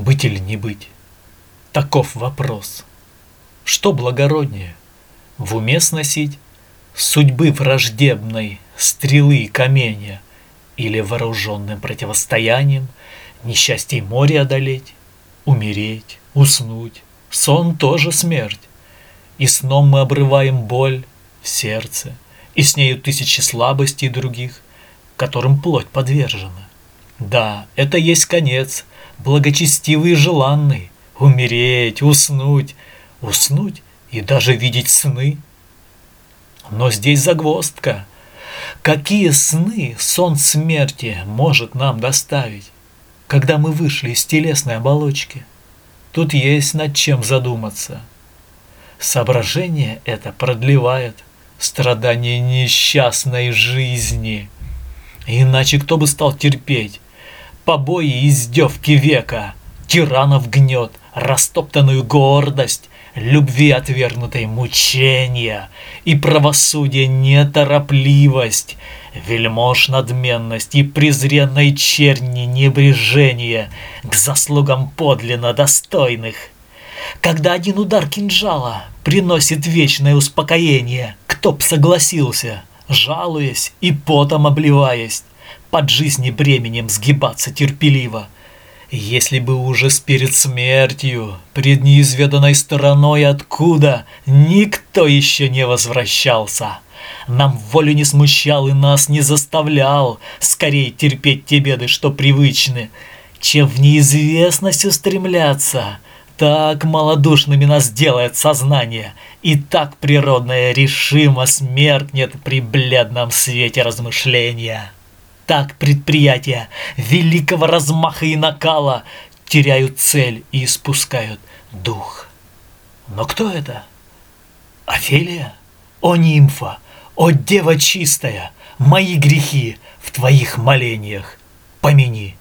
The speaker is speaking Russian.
Быть или не быть? Таков вопрос. Что благороднее? В уме сносить судьбы враждебной, стрелы и каменья, или вооруженным противостоянием несчастье море одолеть, умереть, уснуть. Сон тоже смерть. И сном мы обрываем боль в сердце, и с нею тысячи слабостей других, которым плоть подвержена. Да, это есть конец, благочестивый и желанный, умереть, уснуть, уснуть и даже видеть сны. Но здесь загвоздка. Какие сны сон смерти может нам доставить, когда мы вышли из телесной оболочки? Тут есть над чем задуматься. Соображение это продлевает страдания несчастной жизни. Иначе кто бы стал терпеть побои и издевки века, тиранов гнет, растоптанную гордость, любви отвергнутой мучения и правосудие неторопливость, вельмож надменность и презренной черни небрежение к заслугам подлинно достойных. Когда один удар кинжала приносит вечное успокоение, кто б согласился, жалуясь и потом обливаясь, под жизни бременем сгибаться терпеливо – если бы уже перед смертью, пред неизведанной стороной откуда, никто еще не возвращался. Нам волю не смущал и нас не заставлял скорее терпеть те беды, что привычны, чем в неизвестность устремляться. Так малодушными нас делает сознание, и так природная решимо смеркнет при бледном свете размышления так предприятия великого размаха и накала теряют цель и испускают дух. Но кто это? Офелия? О, нимфа! О, дева чистая! Мои грехи в твоих молениях помяни.